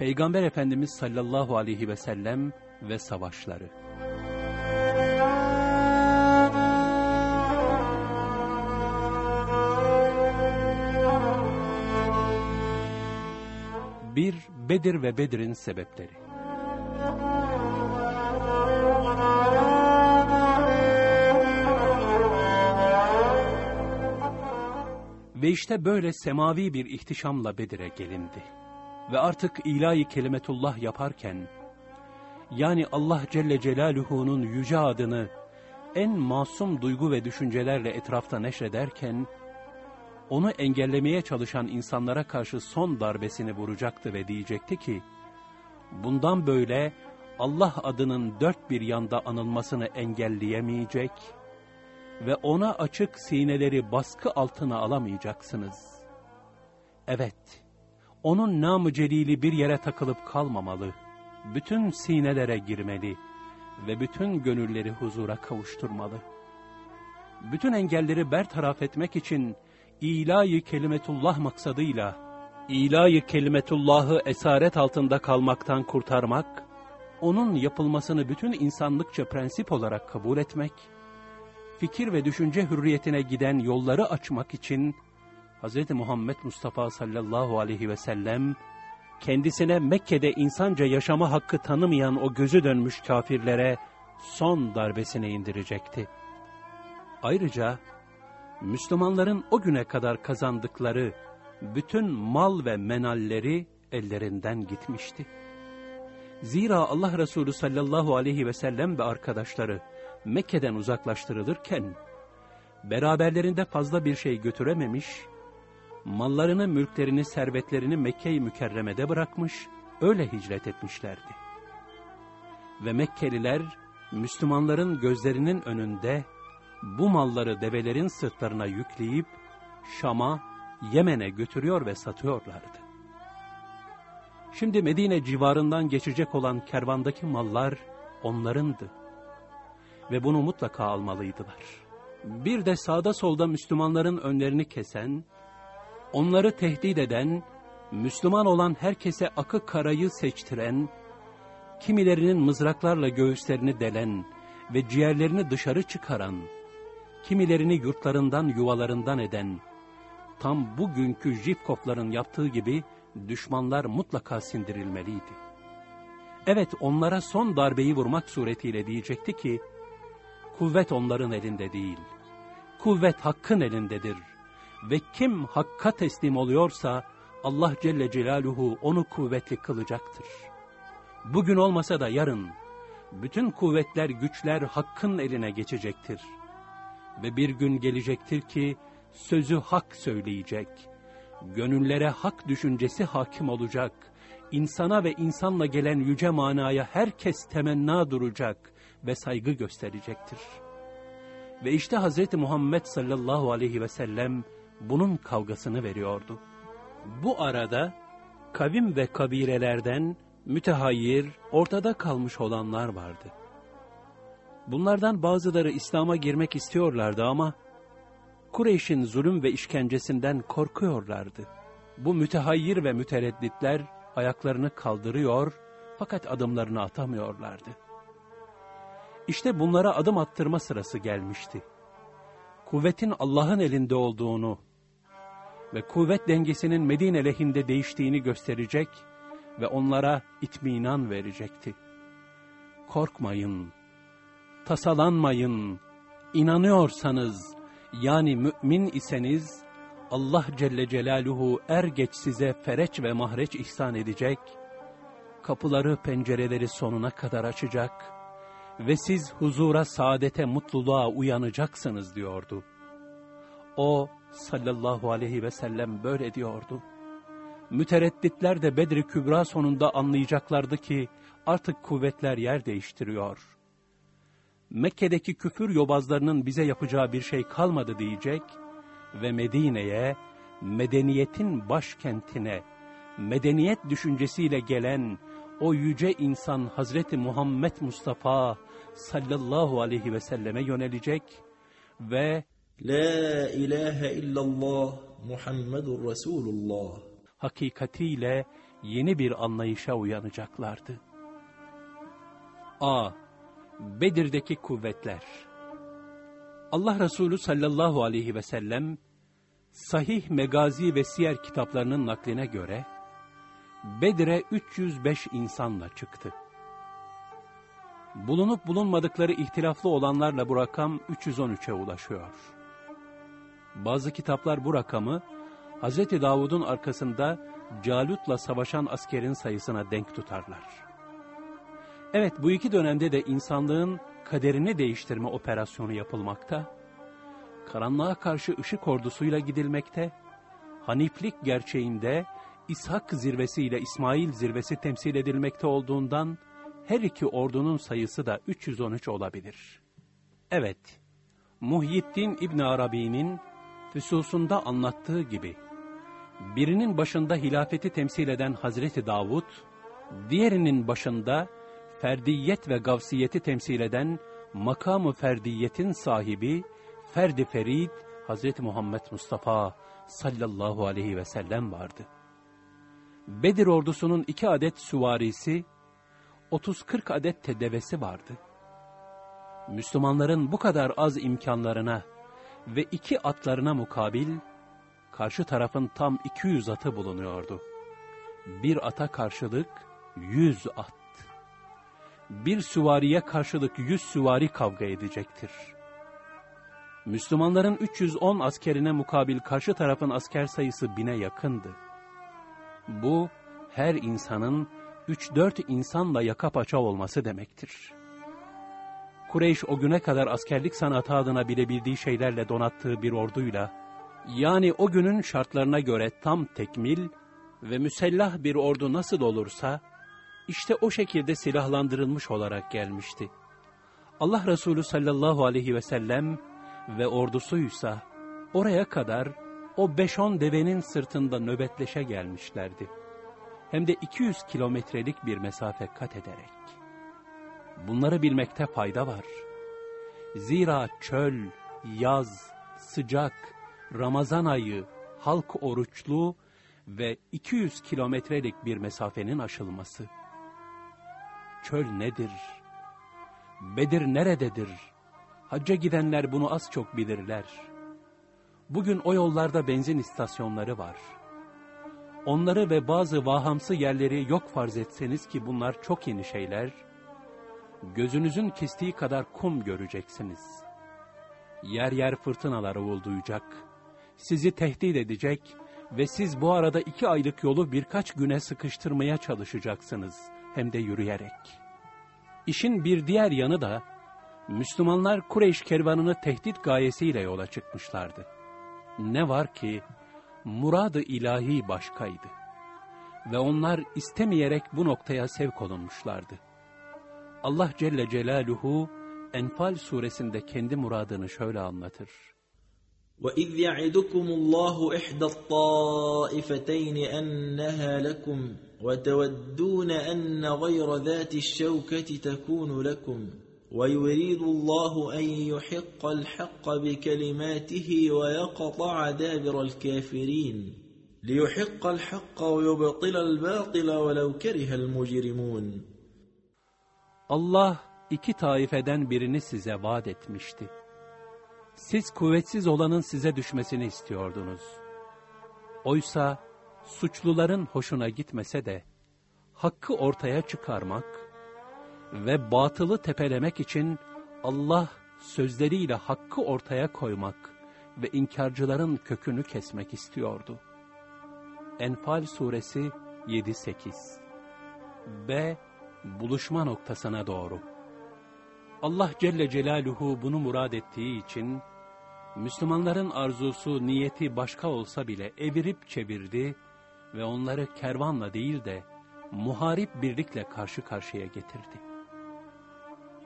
Peygamber Efendimiz sallallahu aleyhi ve sellem ve savaşları. Bir Bedir ve Bedir'in sebepleri. Ve işte böyle semavi bir ihtişamla Bedir'e gelindi. Ve artık ilahi kelimetullah yaparken, yani Allah Celle Celaluhu'nun yüce adını en masum duygu ve düşüncelerle etrafta neşrederken, onu engellemeye çalışan insanlara karşı son darbesini vuracaktı ve diyecekti ki, bundan böyle Allah adının dört bir yanda anılmasını engelleyemeyecek ve ona açık sineleri baskı altına alamayacaksınız. Evet, onun namı celili bir yere takılıp kalmamalı, bütün sinelere girmeli ve bütün gönülleri huzura kavuşturmalı. Bütün engelleri bertaraf etmek için ilahi kelimetullah maksadıyla, ilahi kelimetullahı esaret altında kalmaktan kurtarmak, onun yapılmasını bütün insanlıkça prensip olarak kabul etmek, fikir ve düşünce hürriyetine giden yolları açmak için, Hz. Muhammed Mustafa sallallahu aleyhi ve sellem, kendisine Mekke'de insanca yaşama hakkı tanımayan o gözü dönmüş kafirlere son darbesini indirecekti. Ayrıca, Müslümanların o güne kadar kazandıkları bütün mal ve menalleri ellerinden gitmişti. Zira Allah Resulü sallallahu aleyhi ve sellem ve arkadaşları Mekke'den uzaklaştırılırken, beraberlerinde fazla bir şey götürememiş, mallarını, mülklerini, servetlerini Mekke-i Mükerreme'de bırakmış, öyle hicret etmişlerdi. Ve Mekkeliler, Müslümanların gözlerinin önünde, bu malları develerin sırtlarına yükleyip, Şam'a, Yemen'e götürüyor ve satıyorlardı. Şimdi Medine civarından geçecek olan kervandaki mallar onlarındı. Ve bunu mutlaka almalıydılar. Bir de sağda solda Müslümanların önlerini kesen, onları tehdit eden, Müslüman olan herkese akı karayı seçtiren, kimilerinin mızraklarla göğüslerini delen ve ciğerlerini dışarı çıkaran, kimilerini yurtlarından yuvalarından eden, tam bugünkü Jifkofların yaptığı gibi düşmanlar mutlaka sindirilmeliydi. Evet onlara son darbeyi vurmak suretiyle diyecekti ki, kuvvet onların elinde değil, kuvvet hakkın elindedir ve kim hakka teslim oluyorsa Allah Celle Celaluhu onu kuvvetli kılacaktır. Bugün olmasa da yarın bütün kuvvetler, güçler hakkın eline geçecektir. Ve bir gün gelecektir ki sözü hak söyleyecek, gönüllere hak düşüncesi hakim olacak, insana ve insanla gelen yüce manaya herkes temenna duracak ve saygı gösterecektir. Ve işte Hz. Muhammed sallallahu aleyhi ve sellem bunun kavgasını veriyordu. Bu arada kavim ve kabilelerden mütehayyir, ortada kalmış olanlar vardı. Bunlardan bazıları İslam'a girmek istiyorlardı ama Kureyş'in zulüm ve işkencesinden korkuyorlardı. Bu mütehayyir ve müteredditler ayaklarını kaldırıyor fakat adımlarını atamıyorlardı. İşte bunlara adım attırma sırası gelmişti. Kuvvetin Allah'ın elinde olduğunu ve kuvvet dengesinin Medine lehinde değiştiğini gösterecek ve onlara itminan verecekti. Korkmayın, tasalanmayın, inanıyorsanız, yani mümin iseniz, Allah Celle Celaluhu er geç size fereç ve mahreç ihsan edecek, kapıları pencereleri sonuna kadar açacak ve siz huzura, saadete, mutluluğa uyanacaksınız diyordu. O sallallahu aleyhi ve sellem böyle diyordu. Müteredditler de Bedri Kübra sonunda anlayacaklardı ki artık kuvvetler yer değiştiriyor. Mekke'deki küfür yobazlarının bize yapacağı bir şey kalmadı diyecek ve Medine'ye, medeniyetin başkentine, medeniyet düşüncesiyle gelen o yüce insan Hazreti Muhammed Mustafa sallallahu aleyhi ve selleme yönelecek ve La ilahe illallah Muhammedur Resulullah hakikatiyle yeni bir anlayışa uyanacaklardı. A. Bedir'deki kuvvetler Allah Resulü sallallahu aleyhi ve sellem, Sahih Megazi ve Siyer kitaplarının nakline göre, Bedir'e 305 insanla çıktı. Bulunup bulunmadıkları ihtilaflı olanlarla bu rakam 313'e ulaşıyor. Bazı kitaplar bu rakamı, Hz. Davud'un arkasında Calut'la savaşan askerin sayısına denk tutarlar. Evet bu iki dönemde de insanlığın kaderini değiştirme operasyonu yapılmakta, karanlığa karşı ışık ordusuyla gidilmekte, Haniflik gerçeğinde İshak zirvesi ile İsmail zirvesi temsil edilmekte olduğundan, her iki ordunun sayısı da 313 olabilir. Evet, Muhyiddin İbn Arabi'nin füsusunda anlattığı gibi, birinin başında hilafeti temsil eden Hazreti Davud, diğerinin başında ferdiyet ve gavsiyeti temsil eden makamı ferdiyetin sahibi Ferdi Ferid Hazreti Muhammed Mustafa sallallahu aleyhi ve sellem vardı. Bedir ordusunun iki adet süvarisi, 30-40 adet tedevesi vardı. Müslümanların bu kadar az imkanlarına ve iki atlarına mukabil, karşı tarafın tam 200 atı bulunuyordu. Bir ata karşılık 100 at bir süvariye karşılık yüz süvari kavga edecektir. Müslümanların 310 askerine mukabil karşı tarafın asker sayısı bine yakındı. Bu, her insanın 3-4 insanla yaka paça olması demektir. Kureyş o güne kadar askerlik sanatı adına bilebildiği şeylerle donattığı bir orduyla, yani o günün şartlarına göre tam tekmil ve müsellah bir ordu nasıl olursa, işte o şekilde silahlandırılmış olarak gelmişti. Allah Resulü sallallahu aleyhi ve sellem ve ordusuysa oraya kadar o 5-10 devenin sırtında nöbetleşe gelmişlerdi. Hem de 200 kilometrelik bir mesafe kat ederek. Bunları bilmekte fayda var. Zira çöl, yaz, sıcak, Ramazan ayı, halk oruçlu ve 200 kilometrelik bir mesafenin aşılması çöl nedir? Bedir nerededir? Hacca gidenler bunu az çok bilirler. Bugün o yollarda benzin istasyonları var. Onları ve bazı vahamsı yerleri yok farz etseniz ki bunlar çok yeni şeyler, gözünüzün kestiği kadar kum göreceksiniz. Yer yer fırtınalar uğulduyacak, sizi tehdit edecek ve siz bu arada iki aylık yolu birkaç güne sıkıştırmaya çalışacaksınız.'' hem de yürüyerek. İşin bir diğer yanı da Müslümanlar Kureyş kervanını tehdit gayesiyle yola çıkmışlardı. Ne var ki muradı ilahi başkaydı ve onlar istemeyerek bu noktaya sevk olunmuşlardı. Allah Celle Celaluhu Enfal suresinde kendi muradını şöyle anlatır. وَإِذْ يَعِدُكُمُ اللّٰهُ إِحْدَى الطَّائِفَتَيْنِ أَنَّهَا لَكُمْ وتودون أن غير ذات الشوكة تكون لكم ويريد الله أن يحق الحق بكلماته ويقطع دابر الكافرين ليحق الحق ويبطل الباطل ولو كره المجرمون Allah iki taifeden birini size vaat etmişti. Siz kuvvetsiz olanın size düşmesini istiyordunuz. Oysa suçluların hoşuna gitmese de, hakkı ortaya çıkarmak ve batılı tepelemek için Allah sözleriyle hakkı ortaya koymak ve inkarcıların kökünü kesmek istiyordu. Enfal suresi 7-8 B. Buluşma noktasına doğru Allah Celle Celaluhu bunu murad ettiği için, Müslümanların arzusu, niyeti başka olsa bile evirip çevirdi ve onları kervanla değil de muharip birlikle karşı karşıya getirdi.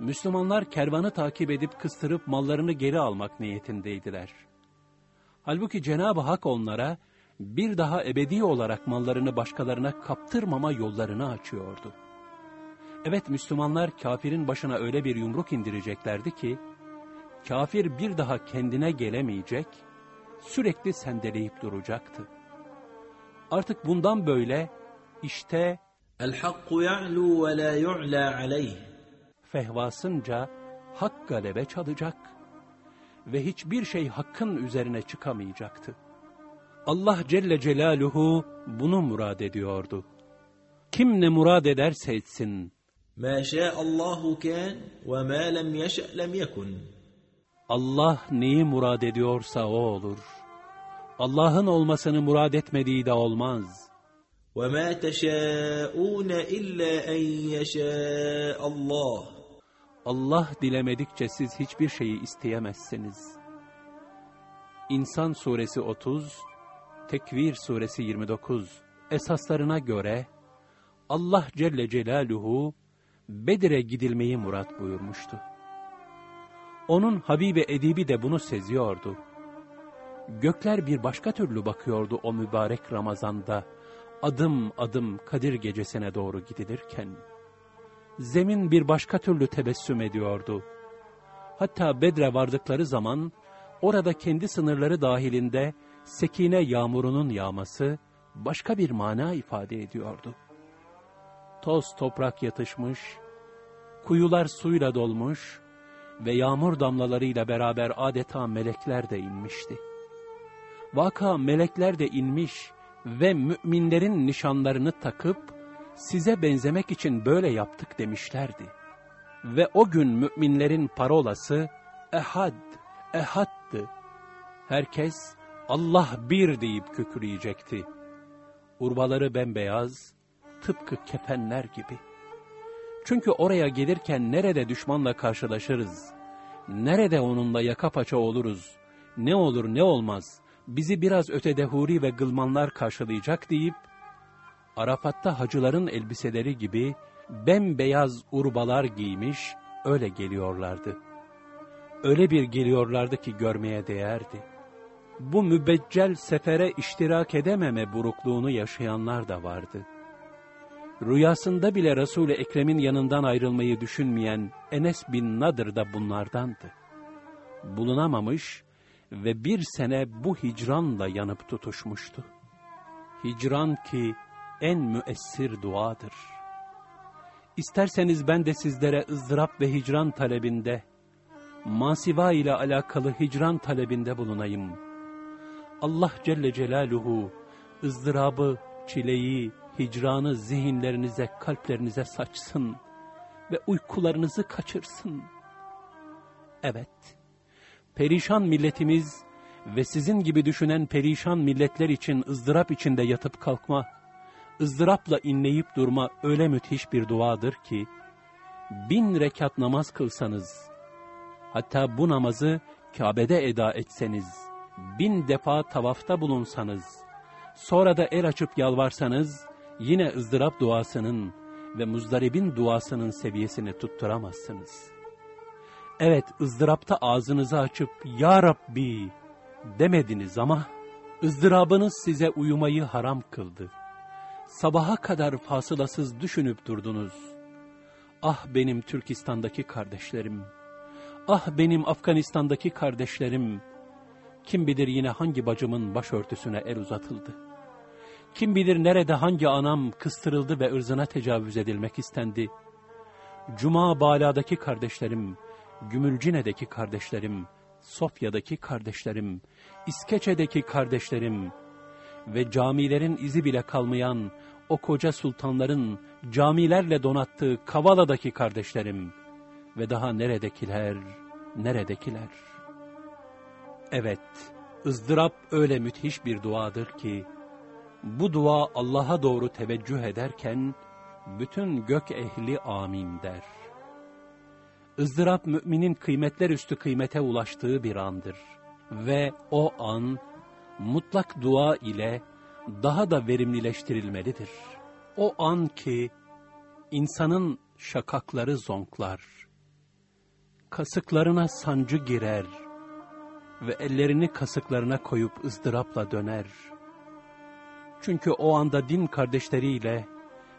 Müslümanlar kervanı takip edip kıstırıp mallarını geri almak niyetindeydiler. Halbuki Cenab-ı Hak onlara bir daha ebedi olarak mallarını başkalarına kaptırmama yollarını açıyordu. Evet Müslümanlar kafirin başına öyle bir yumruk indireceklerdi ki, kafir bir daha kendine gelemeyecek, sürekli sendeleyip duracaktı. Artık bundan böyle İşte الحق يعلو ولا يعلى عليه fehvasınca hak galebe çalacak ve hiçbir şey hakkın üzerine çıkamayacaktı. Allah Celle Celaluhu bunu murad ediyordu. Kim ne murad ederse etsin, ما شاء الله كان وما لم يشأ لم يكن Allah neyi murad ediyorsa o olur. Allah'ın olmasını murad etmediği de olmaz. وما تشاءون إلا أن يشاء الله Allah dilemedikçe siz hiçbir şeyi isteyemezsiniz. İnsan suresi 30, Tekvir suresi 29 esaslarına göre Allah Celle Celaluhu Bedir'e gidilmeyi murat buyurmuştu. Onun Habibi Edibi de bunu seziyordu. Gökler bir başka türlü bakıyordu o mübarek Ramazan'da, adım adım Kadir gecesine doğru gidilirken. Zemin bir başka türlü tebessüm ediyordu. Hatta Bedre vardıkları zaman, orada kendi sınırları dahilinde sekine yağmurunun yağması başka bir mana ifade ediyordu. Toz toprak yatışmış, kuyular suyla dolmuş ve yağmur damlalarıyla beraber adeta melekler de inmişti. Vaka melekler de inmiş ve müminlerin nişanlarını takıp size benzemek için böyle yaptık demişlerdi. Ve o gün müminlerin parolası ehad, ehaddı. Herkes Allah bir deyip kükreyecekti. Urbaları bembeyaz, tıpkı kefenler gibi. Çünkü oraya gelirken nerede düşmanla karşılaşırız, nerede onunla yaka paça oluruz, ne olur ne olmaz, bizi biraz ötede huri ve gılmanlar karşılayacak deyip, Arafat'ta hacıların elbiseleri gibi bembeyaz urbalar giymiş, öyle geliyorlardı. Öyle bir geliyorlardı ki görmeye değerdi. Bu mübeccel sefere iştirak edememe burukluğunu yaşayanlar da vardı. Rüyasında bile Resul-i Ekrem'in yanından ayrılmayı düşünmeyen Enes bin Nadır da bunlardandı. Bulunamamış ve bir sene bu hicranla yanıp tutuşmuştu. Hicran ki en müessir duadır. İsterseniz ben de sizlere ızdırap ve hicran talebinde, masiva ile alakalı hicran talebinde bulunayım. Allah Celle Celaluhu ızdırabı, çileyi, hicranı zihinlerinize, kalplerinize saçsın ve uykularınızı kaçırsın. Evet, perişan milletimiz ve sizin gibi düşünen perişan milletler için ızdırap içinde yatıp kalkma, ızdırapla inleyip durma öyle müthiş bir duadır ki, bin rekat namaz kılsanız, hatta bu namazı Kabe'de eda etseniz, bin defa tavafta bulunsanız, sonra da el açıp yalvarsanız, yine ızdırap duasının ve muzdaribin duasının seviyesini tutturamazsınız. Evet, ızdırapta ağzınızı açıp, Ya Rabbi demediniz ama, ızdırabınız size uyumayı haram kıldı. Sabaha kadar fasılasız düşünüp durdunuz. Ah benim Türkistan'daki kardeşlerim, ah benim Afganistan'daki kardeşlerim, kim bilir yine hangi bacımın başörtüsüne el uzatıldı. Kim bilir nerede hangi anam kıstırıldı ve ırzına tecavüz edilmek istendi. Cuma Bala'daki kardeşlerim, Gümülcine'deki kardeşlerim, Sofya'daki kardeşlerim, İskeçe'deki kardeşlerim ve camilerin izi bile kalmayan o koca sultanların camilerle donattığı Kavala'daki kardeşlerim ve daha neredekiler, neredekiler. Evet, ızdırap öyle müthiş bir duadır ki, bu dua Allah'a doğru teveccüh ederken, bütün gök ehli amin der. ızdırap müminin kıymetler üstü kıymete ulaştığı bir andır. Ve o an, mutlak dua ile daha da verimlileştirilmelidir. O an ki, insanın şakakları zonklar, kasıklarına sancı girer ve ellerini kasıklarına koyup ızdırapla döner. Çünkü o anda din kardeşleriyle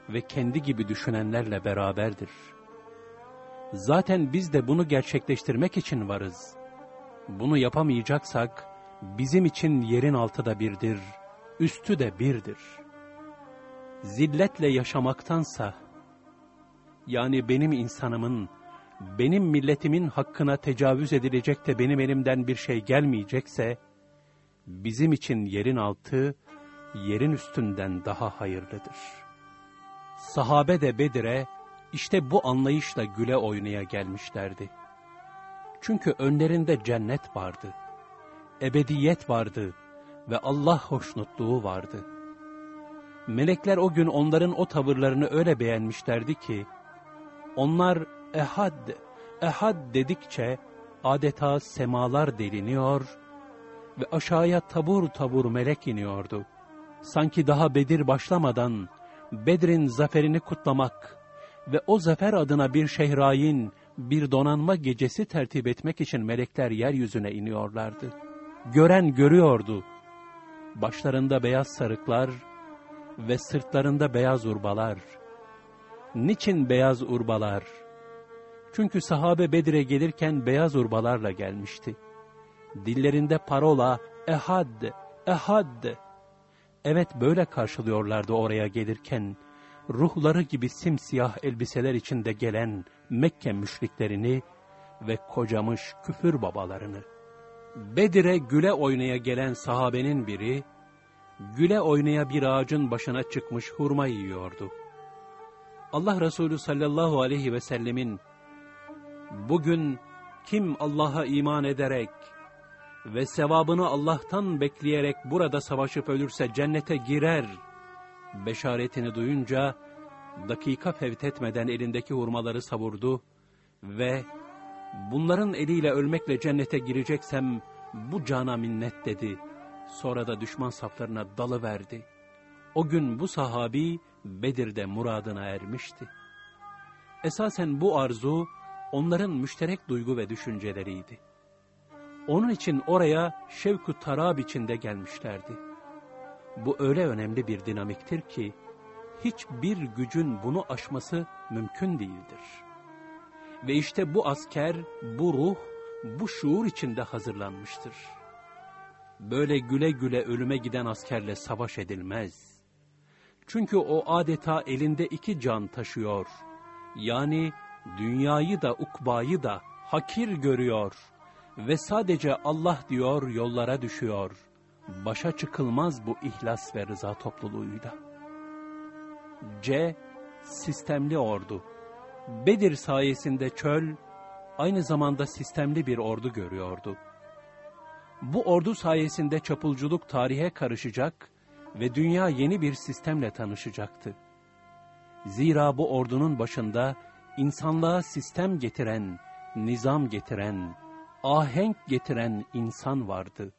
ve kendi gibi düşünenlerle beraberdir. Zaten biz de bunu gerçekleştirmek için varız. Bunu yapamayacaksak, bizim için yerin altı da birdir, üstü de birdir. zilletle yaşamaktansa, yani benim insanımın, benim milletimin hakkına tecavüz edilecek de benim elimden bir şey gelmeyecekse, bizim için yerin altı, yerin üstünden daha hayırlıdır. Sahabe de Bedir'e işte bu anlayışla güle oynaya gelmişlerdi. Çünkü önlerinde cennet vardı, ebediyet vardı ve Allah hoşnutluğu vardı. Melekler o gün onların o tavırlarını öyle beğenmişlerdi ki, onlar ehad, ehad dedikçe adeta semalar deliniyor ve aşağıya tabur tabur melek iniyordu. Sanki daha Bedir başlamadan Bedir'in zaferini kutlamak ve o zafer adına bir şehrayin, bir donanma gecesi tertip etmek için melekler yeryüzüne iniyorlardı. Gören görüyordu. Başlarında beyaz sarıklar ve sırtlarında beyaz urbalar. Niçin beyaz urbalar? Çünkü sahabe Bedir'e gelirken beyaz urbalarla gelmişti. Dillerinde parola, ehad, ehad. Evet böyle karşılıyorlardı oraya gelirken. Ruhları gibi simsiyah elbiseler içinde gelen Mekke müşriklerini ve kocamış küfür babalarını. Bedir'e güle oynaya gelen sahabenin biri, güle oynaya bir ağacın başına çıkmış hurma yiyordu. Allah Resulü sallallahu aleyhi ve sellemin, bugün kim Allah'a iman ederek ve sevabını Allah'tan bekleyerek burada savaşıp ölürse cennete girer, beşaretini duyunca, dakika fevt etmeden elindeki hurmaları savurdu ve bunların eliyle ölmekle cennete gireceksem bu cana minnet dedi. Sonra da düşman saflarına dalıverdi. O gün bu sahabi Bedir'de muradına ermişti. Esasen bu arzu onların müşterek duygu ve düşünceleriydi. Onun için oraya şevku tarab içinde gelmişlerdi. Bu öyle önemli bir dinamiktir ki, hiçbir gücün bunu aşması mümkün değildir. Ve işte bu asker, bu ruh, bu şuur içinde hazırlanmıştır. Böyle güle güle ölüme giden askerle savaş edilmez. Çünkü o adeta elinde iki can taşıyor. Yani dünyayı da ukbayı da hakir görüyor ve sadece Allah diyor yollara düşüyor. Başa çıkılmaz bu ihlas ve rıza topluluğuyla. C. Sistemli ordu. Bedir sayesinde çöl, aynı zamanda sistemli bir ordu görüyordu. Bu ordu sayesinde çapulculuk tarihe karışacak ve dünya yeni bir sistemle tanışacaktı. Zira bu ordunun başında insanlığa sistem getiren, nizam getiren, ahenk getiren insan vardı.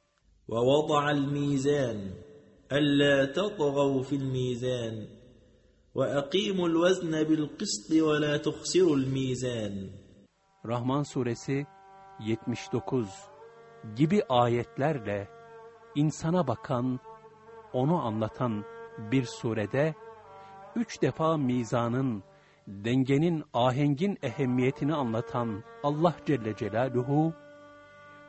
ووضع الميزان ألا تطغوا في الميزان وأقيموا الوزن بالقسط ولا تخسروا الميزان Rahman suresi 79 gibi ayetlerle insana bakan, onu anlatan bir surede üç defa mizanın, dengenin, ahengin ehemmiyetini anlatan Allah Celle Celaluhu,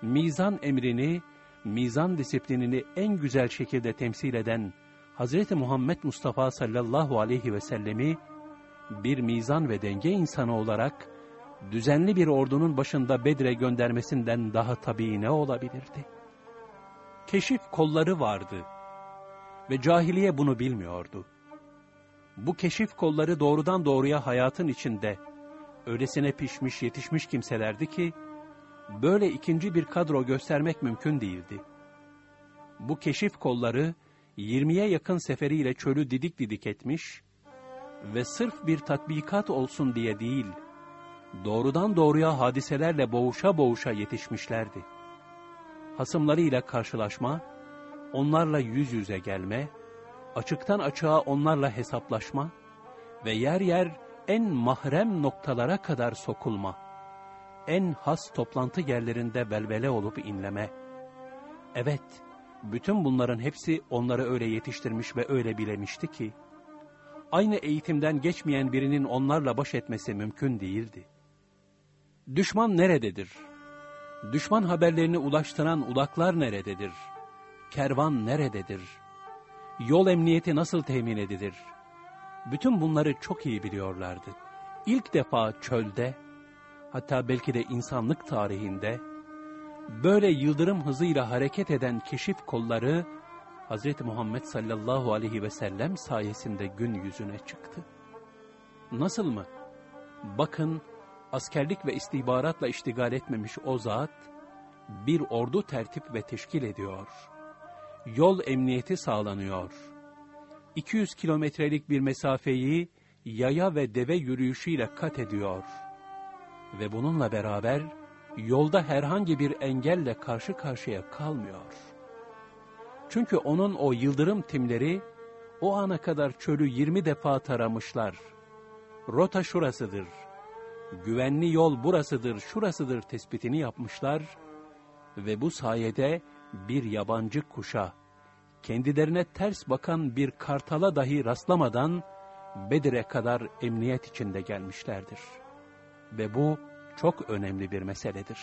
mizan emrini, mizan disiplinini en güzel şekilde temsil eden Hz. Muhammed Mustafa sallallahu aleyhi ve sellemi bir mizan ve denge insanı olarak düzenli bir ordunun başında Bedir'e göndermesinden daha tabii ne olabilirdi? Keşif kolları vardı ve cahiliye bunu bilmiyordu. Bu keşif kolları doğrudan doğruya hayatın içinde öylesine pişmiş yetişmiş kimselerdi ki, böyle ikinci bir kadro göstermek mümkün değildi. Bu keşif kolları 20'ye yakın seferiyle çölü didik didik etmiş ve sırf bir tatbikat olsun diye değil, doğrudan doğruya hadiselerle boğuşa boğuşa yetişmişlerdi. Hasımlarıyla karşılaşma, onlarla yüz yüze gelme, açıktan açığa onlarla hesaplaşma ve yer yer en mahrem noktalara kadar sokulma, en has toplantı yerlerinde velvele olup inleme. Evet, bütün bunların hepsi onları öyle yetiştirmiş ve öyle bilemişti ki, aynı eğitimden geçmeyen birinin onlarla baş etmesi mümkün değildi. Düşman nerededir? Düşman haberlerini ulaştıran ulaklar nerededir? Kervan nerededir? Yol emniyeti nasıl temin edilir? Bütün bunları çok iyi biliyorlardı. İlk defa çölde, hatta belki de insanlık tarihinde, böyle yıldırım hızıyla hareket eden keşif kolları, Hz. Muhammed sallallahu aleyhi ve sellem sayesinde gün yüzüne çıktı. Nasıl mı? Bakın, askerlik ve istihbaratla iştigal etmemiş o zat, bir ordu tertip ve teşkil ediyor. Yol emniyeti sağlanıyor. 200 kilometrelik bir mesafeyi yaya ve deve yürüyüşüyle kat ediyor. Ve bununla beraber yolda herhangi bir engelle karşı karşıya kalmıyor. Çünkü onun o yıldırım timleri o ana kadar çölü 20 defa taramışlar. Rota şurasıdır, güvenli yol burasıdır, şurasıdır tespitini yapmışlar ve bu sayede bir yabancı kuşa, kendilerine ters bakan bir kartala dahi rastlamadan Bedir'e kadar emniyet içinde gelmişlerdir. Ve bu çok önemli bir meseledir.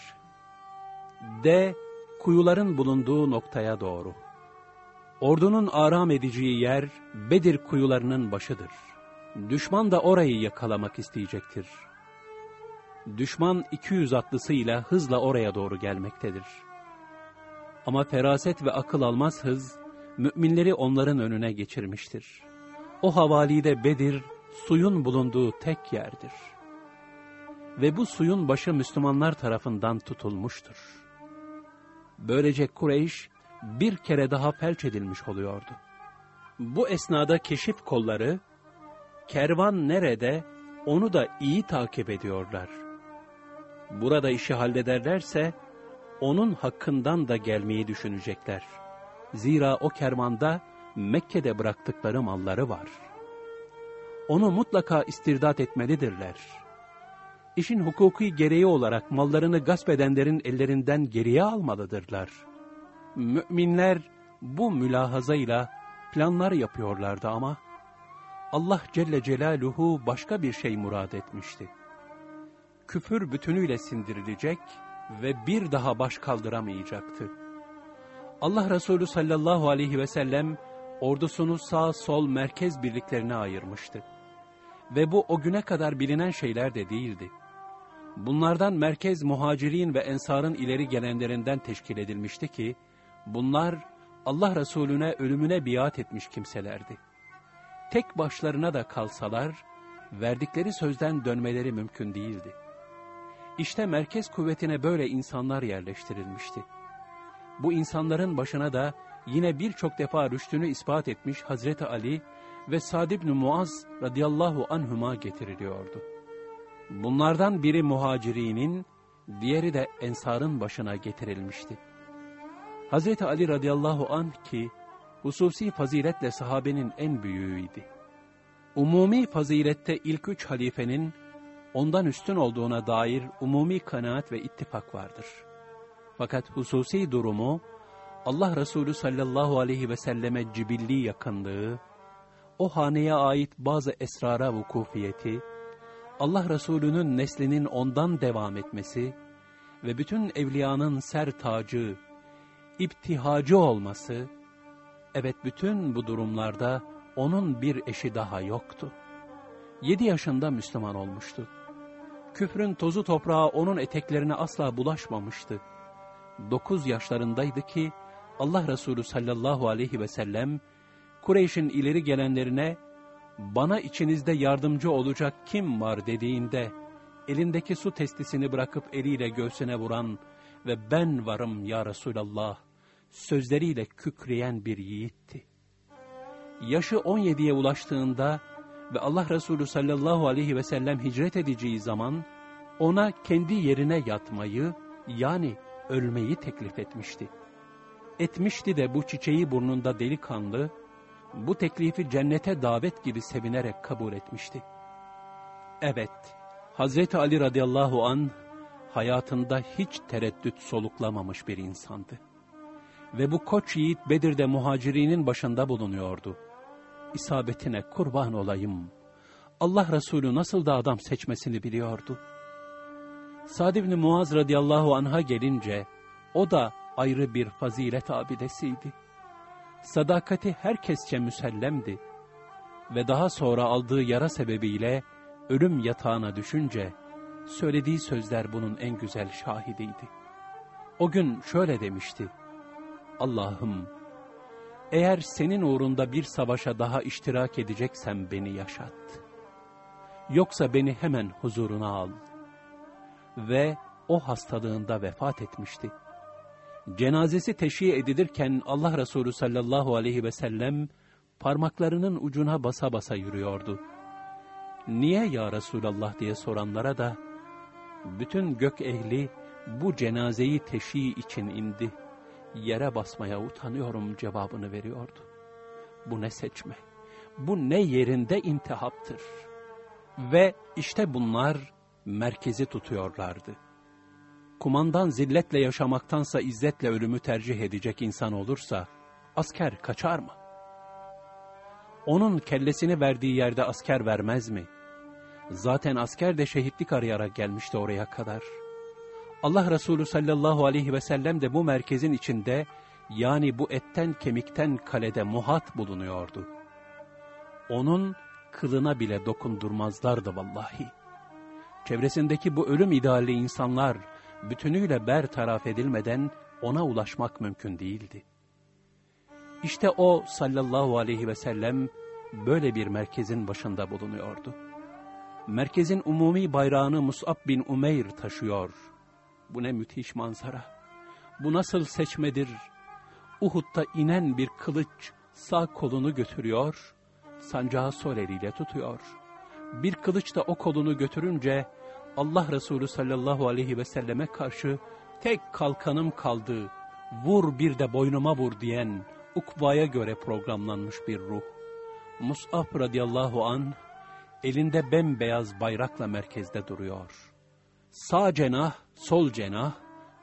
D. Kuyuların bulunduğu noktaya doğru. Ordunun aram edeceği yer Bedir kuyularının başıdır. Düşman da orayı yakalamak isteyecektir. Düşman 200 atlısıyla hızla oraya doğru gelmektedir. Ama feraset ve akıl almaz hız, müminleri onların önüne geçirmiştir. O havalide Bedir, suyun bulunduğu tek yerdir. Ve bu suyun başı Müslümanlar tarafından tutulmuştur. Böylece Kureyş, bir kere daha felç edilmiş oluyordu. Bu esnada keşif kolları, kervan nerede onu da iyi takip ediyorlar. Burada işi hallederlerse, onun hakkından da gelmeyi düşünecekler. Zira o kervanda Mekke'de bıraktıkları malları var. Onu mutlaka istirdat etmelidirler. İşin hukuki gereği olarak mallarını gasp edenlerin ellerinden geriye almalıdırlar. Müminler bu mülahazayla planlar yapıyorlardı ama Allah Celle Celaluhu başka bir şey murad etmişti. Küfür bütünüyle sindirilecek ve bir daha baş kaldıramayacaktı. Allah Resulü sallallahu aleyhi ve sellem ordusunu sağ sol merkez birliklerine ayırmıştı. Ve bu o güne kadar bilinen şeyler de değildi. Bunlardan merkez muhacirin ve ensarın ileri gelenlerinden teşkil edilmişti ki, bunlar Allah Resulüne ölümüne biat etmiş kimselerdi. Tek başlarına da kalsalar, verdikleri sözden dönmeleri mümkün değildi. İşte merkez kuvvetine böyle insanlar yerleştirilmişti. Bu insanların başına da yine birçok defa rüştünü ispat etmiş Hazreti Ali ve Sad ibn Muaz radıyallahu anhuma getiriliyordu. Bunlardan biri muhacirinin, diğeri de ensarın başına getirilmişti. Hazreti Ali radıyallahu anh ki, hususi faziletle sahabenin en büyüğüydü. Umumi fazilette ilk üç halifenin ondan üstün olduğuna dair umumi kanaat ve ittifak vardır. Fakat hususi durumu, Allah Resulü sallallahu aleyhi ve selleme cibilli yakınlığı, o haneye ait bazı esrara vukufiyeti, Allah Resulü'nün neslinin ondan devam etmesi ve bütün evliyanın ser tacı, iptihacı olması, evet bütün bu durumlarda onun bir eşi daha yoktu. Yedi yaşında Müslüman olmuştu. Küfrün tozu toprağı onun eteklerine asla bulaşmamıştı. Dokuz yaşlarındaydı ki Allah Resulü sallallahu aleyhi ve sellem Kureyş'in ileri gelenlerine bana içinizde yardımcı olacak kim var dediğinde elindeki su testisini bırakıp eliyle göğsüne vuran ve ben varım ya Resulallah sözleriyle kükreyen bir yiğitti. Yaşı 17'ye ulaştığında ve Allah Resulü sallallahu aleyhi ve sellem hicret edeceği zaman ona kendi yerine yatmayı yani ölmeyi teklif etmişti. Etmişti de bu çiçeği burnunda delikanlı, bu teklifi cennete davet gibi sevinerek kabul etmişti. Evet, Hazreti Ali radıyallahu an hayatında hiç tereddüt soluklamamış bir insandı. Ve bu koç yiğit Bedir'de muhacirinin başında bulunuyordu. İsabetine kurban olayım. Allah Resulü nasıl da adam seçmesini biliyordu. Sa'd ibn Muaz radıyallahu anh'a gelince, o da ayrı bir fazilet abidesiydi. Sadakati herkesçe müsellemdi. ve daha sonra aldığı yara sebebiyle ölüm yatağına düşünce söylediği sözler bunun en güzel şahidiydi. O gün şöyle demişti. Allah'ım eğer senin uğrunda bir savaşa daha iştirak edeceksem beni yaşat. Yoksa beni hemen huzuruna al. Ve o hastalığında vefat etmişti. Cenazesi teşhi edilirken Allah Resulü sallallahu aleyhi ve sellem parmaklarının ucuna basa basa yürüyordu. Niye ya Resulallah diye soranlara da bütün gök ehli bu cenazeyi teşhi için indi. Yere basmaya utanıyorum cevabını veriyordu. Bu ne seçme, bu ne yerinde intihaptır. Ve işte bunlar merkezi tutuyorlardı. Kumandan zilletle yaşamaktansa izzetle ölümü tercih edecek insan olursa, asker kaçar mı? Onun kellesini verdiği yerde asker vermez mi? Zaten asker de şehitlik arayarak gelmişti oraya kadar. Allah Resulü sallallahu aleyhi ve sellem de bu merkezin içinde, yani bu etten kemikten kalede muhat bulunuyordu. Onun kılına bile dokundurmazlardı vallahi. Çevresindeki bu ölüm idealli insanlar, bütünüyle bertaraf edilmeden ona ulaşmak mümkün değildi. İşte o sallallahu aleyhi ve sellem böyle bir merkezin başında bulunuyordu. Merkezin umumi bayrağını Mus'ab bin Umeyr taşıyor. Bu ne müthiş manzara. Bu nasıl seçmedir? Uhud'da inen bir kılıç sağ kolunu götürüyor, sancağı sol eliyle tutuyor. Bir kılıç da o kolunu götürünce Allah Resulü sallallahu aleyhi ve selleme karşı tek kalkanım kaldı, vur bir de boynuma vur diyen ukvaya göre programlanmış bir ruh. Mus'ab radıyallahu an elinde bembeyaz bayrakla merkezde duruyor. Sağ cenah, sol cenah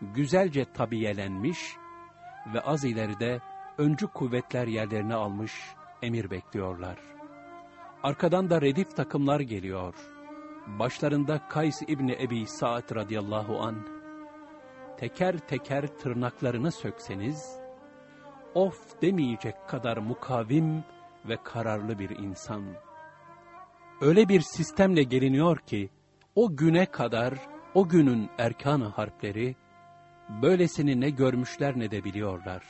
güzelce tabiyelenmiş ve az ileride öncü kuvvetler yerlerini almış emir bekliyorlar. Arkadan da redif takımlar geliyor. Başlarında Kays İbni Ebi Sa'd radıyallahu an. Teker teker tırnaklarını sökseniz, of demeyecek kadar mukavim ve kararlı bir insan. Öyle bir sistemle geliniyor ki, o güne kadar o günün erkan harpleri, böylesini ne görmüşler ne de biliyorlar.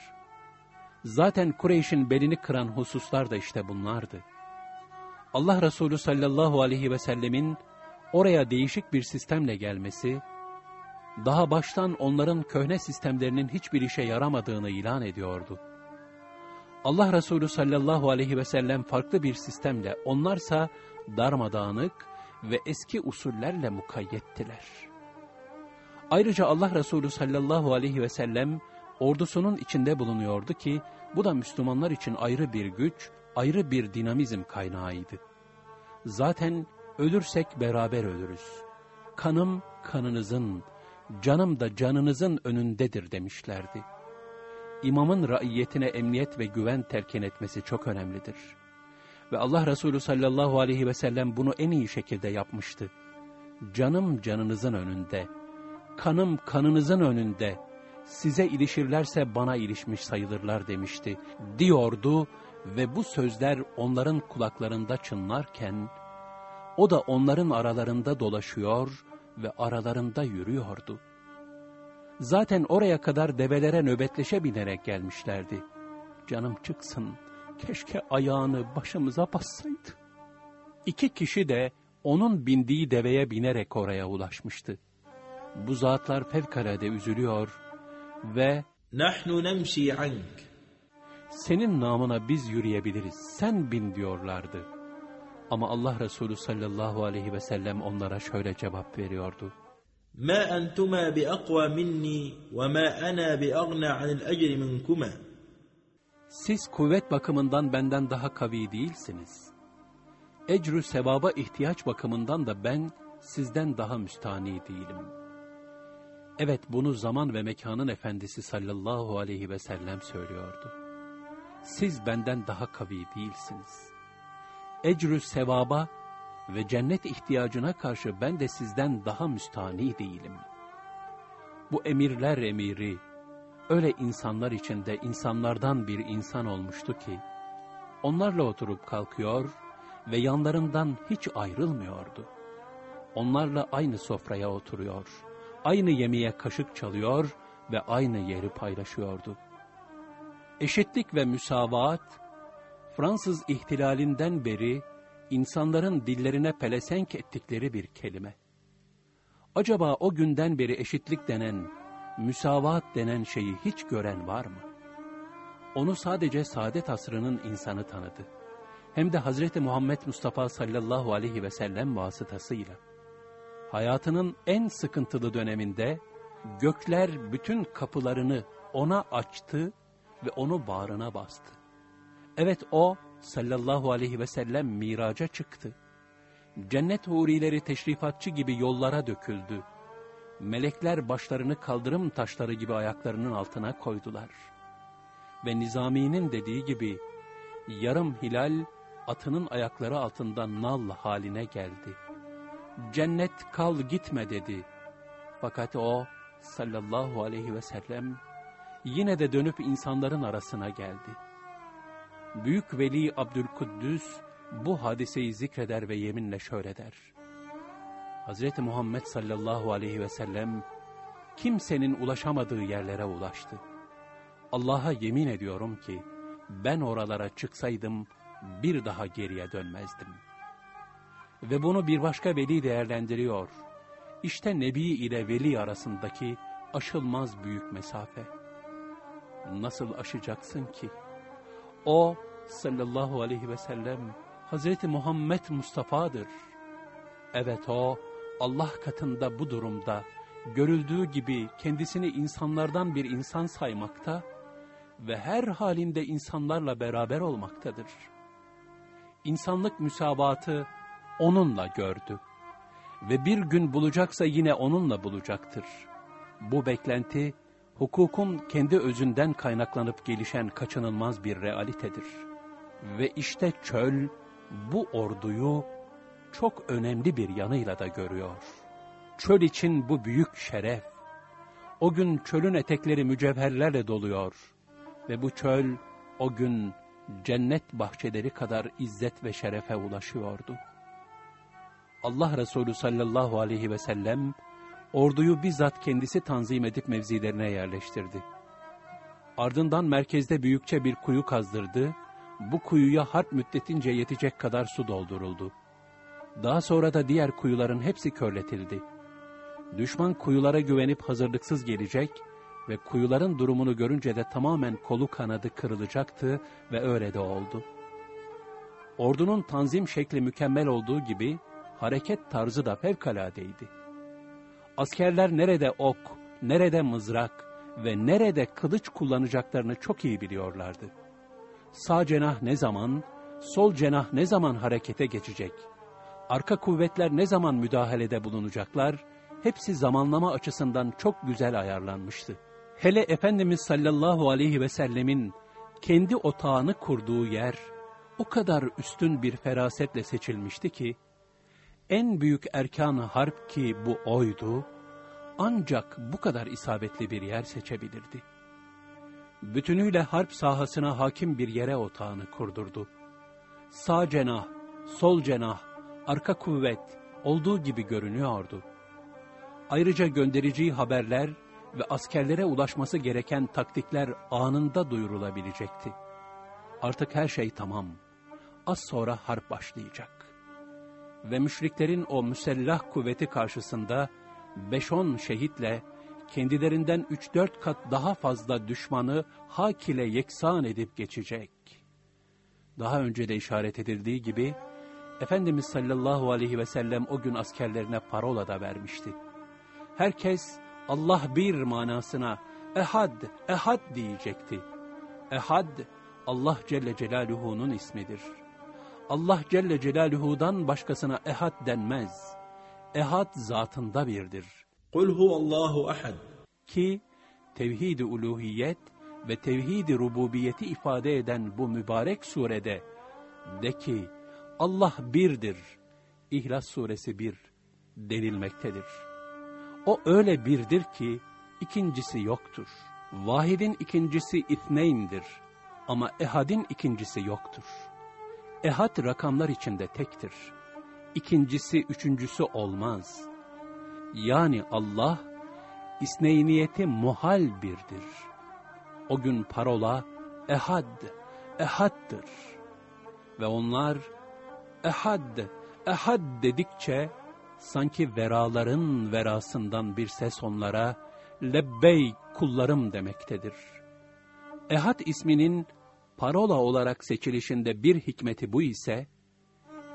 Zaten Kureyş'in belini kıran hususlar da işte bunlardı. Allah Resulü sallallahu aleyhi ve sellemin oraya değişik bir sistemle gelmesi, daha baştan onların köhne sistemlerinin hiçbir işe yaramadığını ilan ediyordu. Allah Resulü sallallahu aleyhi ve sellem farklı bir sistemle, onlarsa darmadağınık ve eski usullerle mukayyettiler. Ayrıca Allah Resulü sallallahu aleyhi ve sellem ordusunun içinde bulunuyordu ki, bu da Müslümanlar için ayrı bir güç, ayrı bir dinamizm kaynağıydı. Zaten ölürsek beraber ölürüz. Kanım kanınızın, canım da canınızın önündedir demişlerdi. İmamın raiyetine emniyet ve güven telkin etmesi çok önemlidir. Ve Allah Resulü sallallahu aleyhi ve sellem bunu en iyi şekilde yapmıştı. Canım canınızın önünde, kanım kanınızın önünde, size ilişirlerse bana ilişmiş sayılırlar demişti, diyordu ve bu sözler onların kulaklarında çınlarken, o da onların aralarında dolaşıyor ve aralarında yürüyordu. Zaten oraya kadar develere nöbetleşe binerek gelmişlerdi. Canım çıksın, keşke ayağını başımıza bassaydı. İki kişi de onun bindiği deveye binerek oraya ulaşmıştı. Bu zatlar fevkalade üzülüyor ve ''Nahnu nemşi ank'' senin namına biz yürüyebiliriz, sen bin diyorlardı.'' Ama Allah Resulü sallallahu aleyhi ve sellem onlara şöyle cevap veriyordu. ما أنتما بأقوى مني وما أنا بأغنى عن الأجر منكما Siz kuvvet bakımından benden daha kavi değilsiniz. Ecrü sevaba ihtiyaç bakımından da ben sizden daha müstani değilim. Evet bunu zaman ve mekanın efendisi sallallahu aleyhi ve sellem söylüyordu. Siz benden daha kavi değilsiniz. Ecrü sevaba ve cennet ihtiyacına karşı ben de sizden daha müstani değilim. Bu emirler emiri, öyle insanlar içinde insanlardan bir insan olmuştu ki, onlarla oturup kalkıyor ve yanlarından hiç ayrılmıyordu. Onlarla aynı sofraya oturuyor, aynı yemeğe kaşık çalıyor ve aynı yeri paylaşıyordu. Eşitlik ve müsavaat, Fransız ihtilalinden beri insanların dillerine pelesenk ettikleri bir kelime. Acaba o günden beri eşitlik denen, müsavat denen şeyi hiç gören var mı? Onu sadece saadet asrının insanı tanıdı. Hem de Hazreti Muhammed Mustafa sallallahu aleyhi ve sellem vasıtasıyla. Hayatının en sıkıntılı döneminde gökler bütün kapılarını ona açtı ve onu bağrına bastı. Evet o sallallahu aleyhi ve sellem miraca çıktı. Cennet hurileri teşrifatçı gibi yollara döküldü. Melekler başlarını kaldırım taşları gibi ayaklarının altına koydular. Ve Nizami'nin dediği gibi yarım hilal atının ayakları altından nal haline geldi. Cennet kal gitme dedi. Fakat o sallallahu aleyhi ve sellem yine de dönüp insanların arasına geldi. Büyük Veli Abdülkuddüs bu hadiseyi zikreder ve yeminle şöyle der. Hz. Muhammed sallallahu aleyhi ve sellem kimsenin ulaşamadığı yerlere ulaştı. Allah'a yemin ediyorum ki ben oralara çıksaydım bir daha geriye dönmezdim. Ve bunu bir başka veli değerlendiriyor. İşte Nebi ile veli arasındaki aşılmaz büyük mesafe. Nasıl aşacaksın ki? O sallallahu aleyhi ve sellem Hazreti Muhammed Mustafa'dır. Evet o Allah katında bu durumda görüldüğü gibi kendisini insanlardan bir insan saymakta ve her halinde insanlarla beraber olmaktadır. İnsanlık müsabatı onunla gördü ve bir gün bulacaksa yine onunla bulacaktır. Bu beklenti hukukun kendi özünden kaynaklanıp gelişen kaçınılmaz bir realitedir. Ve işte çöl bu orduyu çok önemli bir yanıyla da görüyor. Çöl için bu büyük şeref. O gün çölün etekleri mücevherlerle doluyor ve bu çöl o gün cennet bahçeleri kadar izzet ve şerefe ulaşıyordu. Allah Resulü sallallahu aleyhi ve sellem orduyu bizzat kendisi tanzim edip mevzilerine yerleştirdi. Ardından merkezde büyükçe bir kuyu kazdırdı, bu kuyuya harp müddetince yetecek kadar su dolduruldu. Daha sonra da diğer kuyuların hepsi körletildi. Düşman kuyulara güvenip hazırlıksız gelecek ve kuyuların durumunu görünce de tamamen kolu kanadı kırılacaktı ve öyle de oldu. Ordunun tanzim şekli mükemmel olduğu gibi hareket tarzı da fevkaladeydi. Askerler nerede ok, nerede mızrak ve nerede kılıç kullanacaklarını çok iyi biliyorlardı. Sağ cenah ne zaman, sol cenah ne zaman harekete geçecek, arka kuvvetler ne zaman müdahalede bulunacaklar, hepsi zamanlama açısından çok güzel ayarlanmıştı. Hele Efendimiz sallallahu aleyhi ve sellemin kendi otağını kurduğu yer, o kadar üstün bir ferasetle seçilmişti ki, en büyük erkan harp ki bu oydu, ancak bu kadar isabetli bir yer seçebilirdi. Bütünüyle harp sahasına hakim bir yere otağını kurdurdu. Sağ cenah, sol cenah, arka kuvvet olduğu gibi görünüyordu. Ayrıca göndereceği haberler ve askerlere ulaşması gereken taktikler anında duyurulabilecekti. Artık her şey tamam. Az sonra harp başlayacak. Ve müşriklerin o müsellah kuvveti karşısında 5-10 şehitle kendilerinden 3-4 kat daha fazla düşmanı hak ile yeksan edip geçecek. Daha önce de işaret edildiği gibi, Efendimiz sallallahu aleyhi ve sellem o gün askerlerine parola da vermişti. Herkes Allah bir manasına ehad, ehad diyecekti. Ehad, Allah Celle Celaluhu'nun ismidir. Allah Celle Celaluhu'dan başkasına ehad denmez. Ehad zatında birdir. Kul huvallahu ahad. Ki tevhid-i uluhiyet ve tevhid-i rububiyeti ifade eden bu mübarek surede de ki Allah birdir. İhlas suresi bir denilmektedir. O öyle birdir ki ikincisi yoktur. Vahidin ikincisi itneyndir ama ehadin ikincisi yoktur.'' Ehad rakamlar içinde tektir. İkincisi, üçüncüsü olmaz. Yani Allah, isneyniyeti muhal birdir. O gün parola, ehad, ehaddır. Ve onlar, ehad, ehad dedikçe, sanki veraların verasından bir ses onlara, lebbey kullarım demektedir. Ehad isminin parola olarak seçilişinde bir hikmeti bu ise,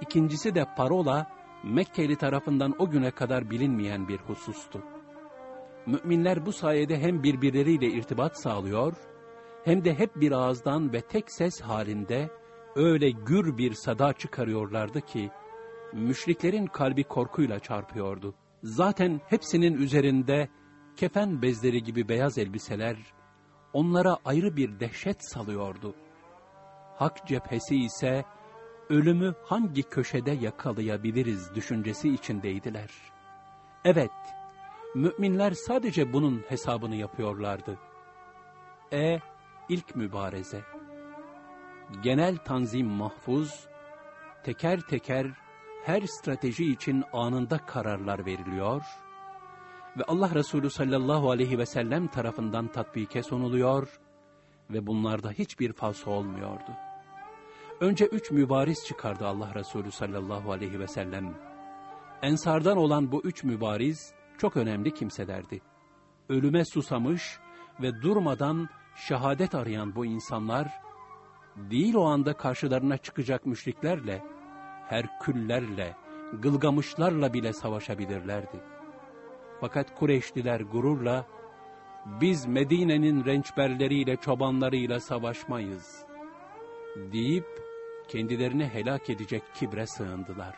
ikincisi de parola, Mekkeli tarafından o güne kadar bilinmeyen bir husustu. Müminler bu sayede hem birbirleriyle irtibat sağlıyor, hem de hep bir ağızdan ve tek ses halinde öyle gür bir sada çıkarıyorlardı ki, müşriklerin kalbi korkuyla çarpıyordu. Zaten hepsinin üzerinde kefen bezleri gibi beyaz elbiseler, onlara ayrı bir dehşet salıyordu. Hak cephesi ise, ölümü hangi köşede yakalayabiliriz düşüncesi içindeydiler. Evet, müminler sadece bunun hesabını yapıyorlardı. E, ilk mübareze. Genel tanzim mahfuz, teker teker her strateji için anında kararlar veriliyor ve Allah Resulü sallallahu aleyhi ve sellem tarafından tatbike sunuluyor ve bunlarda hiçbir falso olmuyordu. Önce üç mübariz çıkardı Allah Resulü sallallahu aleyhi ve sellem. Ensardan olan bu üç mübariz çok önemli kimselerdi. Ölüme susamış ve durmadan şehadet arayan bu insanlar, değil o anda karşılarına çıkacak müşriklerle, herküllerle, gılgamışlarla bile savaşabilirlerdi. Fakat Kureyşliler gururla, biz Medine'nin rençberleriyle, çobanlarıyla savaşmayız, deyip kendilerini helak edecek kibre sığındılar.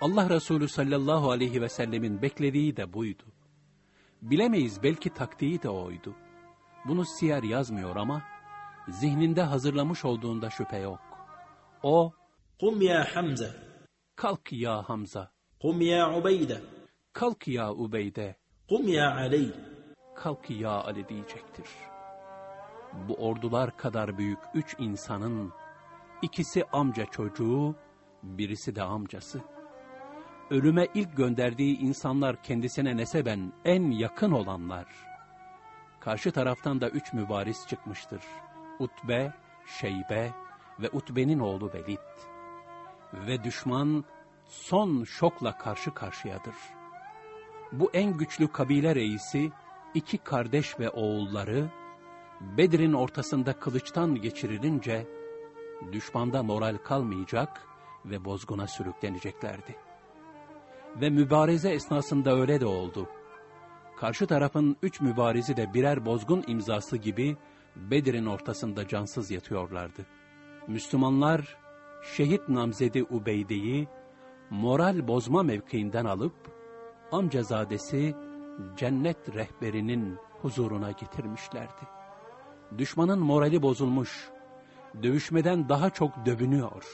Allah Resulü sallallahu aleyhi ve sellemin beklediği de buydu. Bilemeyiz belki taktiği de oydu. Bunu siyer yazmıyor ama zihninde hazırlamış olduğunda şüphe yok. O Kum ya Hamza. Kalk ya Hamza. Kum ya Ubeyde. Kalk ya Ubeyde. Kum ya Ali. Kalk ya Ali diyecektir. Bu ordular kadar büyük üç insanın ikisi amca çocuğu, birisi de amcası. Ölüme ilk gönderdiği insanlar kendisine neseben en yakın olanlar. Karşı taraftan da üç mübariz çıkmıştır. Utbe, Şeybe ve Utbe'nin oğlu Velid. Ve düşman son şokla karşı karşıyadır. Bu en güçlü kabile reisi, iki kardeş ve oğulları, Bedir'in ortasında kılıçtan geçirilince, düşmanda moral kalmayacak ve bozguna sürükleneceklerdi. Ve mübareze esnasında öyle de oldu. Karşı tarafın üç mübarizi de birer bozgun imzası gibi Bedir'in ortasında cansız yatıyorlardı. Müslümanlar şehit namzedi Ubeyde'yi moral bozma mevkiinden alıp amcazadesi cennet rehberinin huzuruna getirmişlerdi. Düşmanın morali bozulmuş, dövüşmeden daha çok dövünüyor,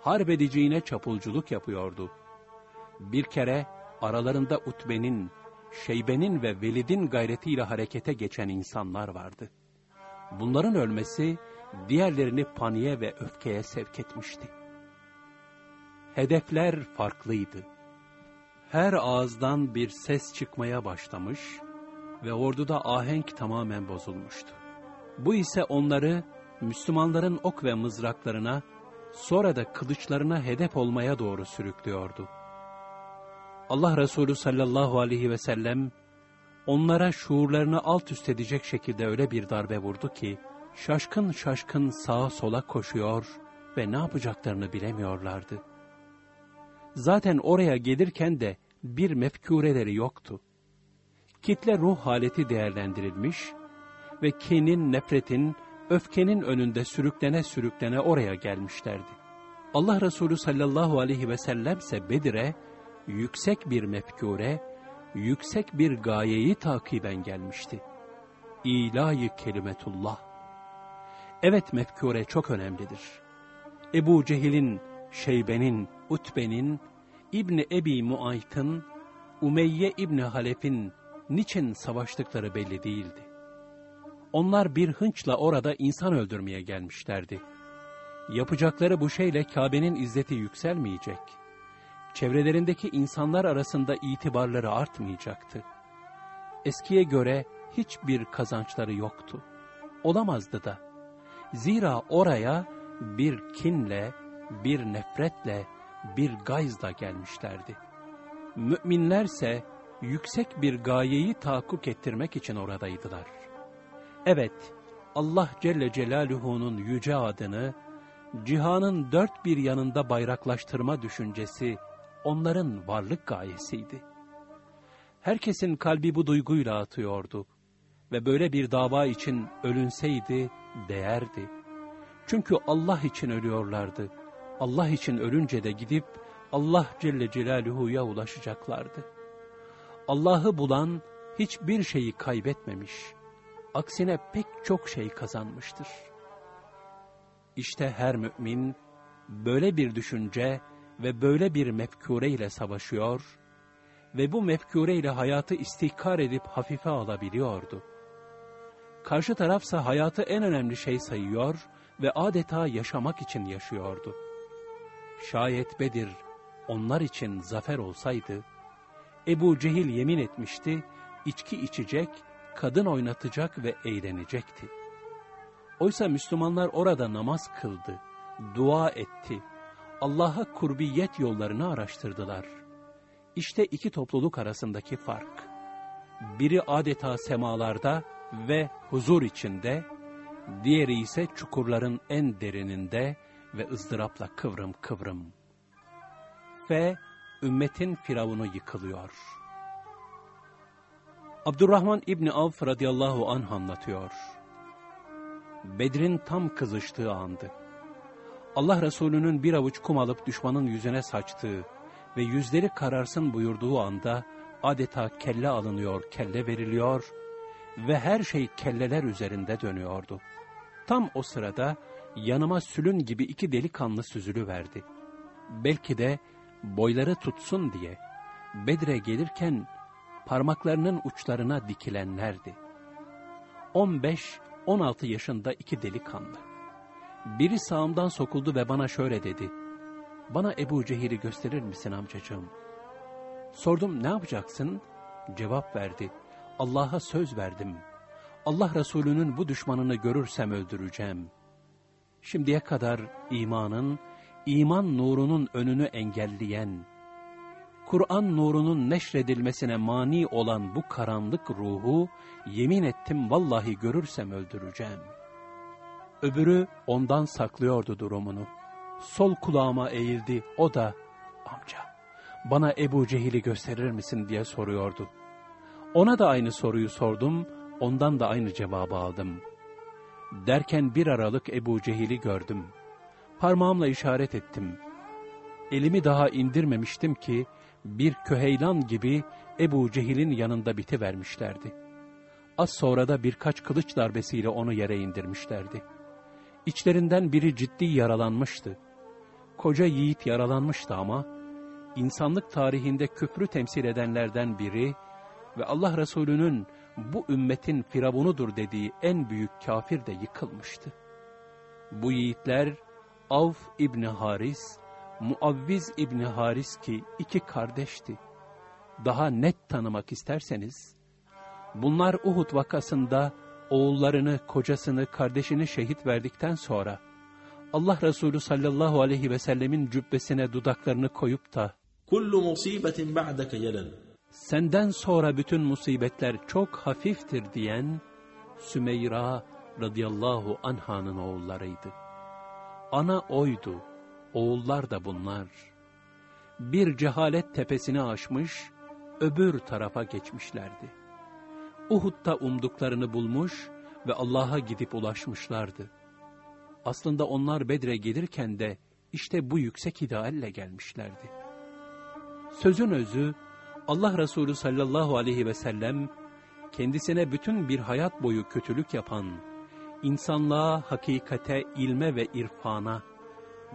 harbediciğine çapulculuk yapıyordu. Bir kere aralarında Utbe'nin, Şeybe'nin ve Velid'in gayretiyle harekete geçen insanlar vardı. Bunların ölmesi diğerlerini paniğe ve öfkeye sevk etmişti. Hedefler farklıydı. Her ağızdan bir ses çıkmaya başlamış ve orduda ahenk tamamen bozulmuştu. Bu ise onları Müslümanların ok ve mızraklarına, sonra da kılıçlarına hedef olmaya doğru sürüklüyordu. Allah Resulü sallallahu aleyhi ve sellem, onlara şuurlarını alt üst edecek şekilde öyle bir darbe vurdu ki, şaşkın şaşkın sağa sola koşuyor ve ne yapacaklarını bilemiyorlardı. Zaten oraya gelirken de bir mefkureleri yoktu. Kitle ruh haleti değerlendirilmiş ve kinin, nefretin, öfkenin önünde sürüklene sürüklene oraya gelmişlerdi. Allah Resulü sallallahu aleyhi ve sellem ise Bedir'e yüksek bir mefkure, yüksek bir gayeyi takiben gelmişti. İlahi kelimetullah. Evet mefkure çok önemlidir. Ebu Cehil'in, Şeybe'nin, Utbe'nin, İbni Ebi Muayt'ın, Umeyye İbni Halef'in niçin savaştıkları belli değildi. Onlar bir hınçla orada insan öldürmeye gelmişlerdi. Yapacakları bu şeyle Kabe'nin izzeti yükselmeyecek. Çevrelerindeki insanlar arasında itibarları artmayacaktı. Eskiye göre hiçbir kazançları yoktu. Olamazdı da. Zira oraya bir kinle, bir nefretle, bir gayzla gelmişlerdi. Müminlerse yüksek bir gayeyi tahakkuk ettirmek için oradaydılar. Evet, Allah Celle Celaluhu'nun yüce adını, cihanın dört bir yanında bayraklaştırma düşüncesi, onların varlık gayesiydi. Herkesin kalbi bu duyguyla atıyordu ve böyle bir dava için ölünseydi değerdi. Çünkü Allah için ölüyorlardı. Allah için ölünce de gidip Allah Celle Celaluhu'ya ulaşacaklardı. Allah'ı bulan hiçbir şeyi kaybetmemiş, aksine pek çok şey kazanmıştır. İşte her mümin böyle bir düşünce ve böyle bir mefkure ile savaşıyor ve bu mefkure ile hayatı istihkar edip hafife alabiliyordu. Karşı tarafsa hayatı en önemli şey sayıyor ve adeta yaşamak için yaşıyordu. Şayet Bedir onlar için zafer olsaydı, Ebu Cehil yemin etmişti, içki içecek, kadın oynatacak ve eğlenecekti. Oysa Müslümanlar orada namaz kıldı, dua etti, Allah'a kurbiyet yollarını araştırdılar. İşte iki topluluk arasındaki fark. Biri adeta semalarda ve huzur içinde, diğeri ise çukurların en derininde ve ızdırapla kıvrım kıvrım. Ve ümmetin firavunu yıkılıyor. Abdurrahman İbni Avf radıyallahu anh anlatıyor. Bedir'in tam kızıştığı andı. Allah Resulü'nün bir avuç kum alıp düşmanın yüzüne saçtığı ve yüzleri kararsın buyurduğu anda adeta kelle alınıyor, kelle veriliyor ve her şey kelleler üzerinde dönüyordu. Tam o sırada yanıma sülün gibi iki delikanlı süzülü verdi. Belki de boyları tutsun diye Bedre gelirken parmaklarının uçlarına dikilenlerdi. 15-16 yaşında iki delikanlı. Biri sağımdan sokuldu ve bana şöyle dedi. Bana Ebu Cehil'i gösterir misin amcacığım? Sordum ne yapacaksın? Cevap verdi. Allah'a söz verdim. Allah Resulü'nün bu düşmanını görürsem öldüreceğim. Şimdiye kadar imanın, iman nurunun önünü engelleyen, Kur'an nurunun neşredilmesine mani olan bu karanlık ruhu, yemin ettim vallahi görürsem öldüreceğim. Öbürü ondan saklıyordu durumunu. Sol kulağıma eğildi, o da, amca, bana Ebu Cehil'i gösterir misin diye soruyordu. Ona da aynı soruyu sordum, ondan da aynı cevabı aldım. Derken bir aralık Ebu Cehil'i gördüm. Parmağımla işaret ettim. Elimi daha indirmemiştim ki, bir köheylan gibi Ebu Cehil'in yanında bitivermişlerdi. Az sonra da birkaç kılıç darbesiyle onu yere indirmişlerdi. İçlerinden biri ciddi yaralanmıştı. Koca yiğit yaralanmıştı ama, insanlık tarihinde küfrü temsil edenlerden biri ve Allah Resulü'nün bu ümmetin firavunudur dediği en büyük kafir de yıkılmıştı. Bu yiğitler Avf İbni Haris, Muavviz İbni Haris ki iki kardeşti. Daha net tanımak isterseniz, bunlar Uhud vakasında oğullarını, kocasını, kardeşini şehit verdikten sonra, Allah Resulü sallallahu aleyhi ve sellemin cübbesine dudaklarını koyup da, Kullu musibetin ba'deke yelen. Senden sonra bütün musibetler çok hafiftir diyen, Sümeyra radıyallahu anhanın oğullarıydı. Ana oydu, oğullar da bunlar. Bir cehalet tepesini aşmış, öbür tarafa geçmişlerdi. Uhud'da umduklarını bulmuş ve Allah'a gidip ulaşmışlardı. Aslında onlar Bedre gelirken de işte bu yüksek idealle gelmişlerdi. Sözün özü, Allah Resulü sallallahu aleyhi ve sellem, kendisine bütün bir hayat boyu kötülük yapan, insanlığa, hakikate, ilme ve irfana,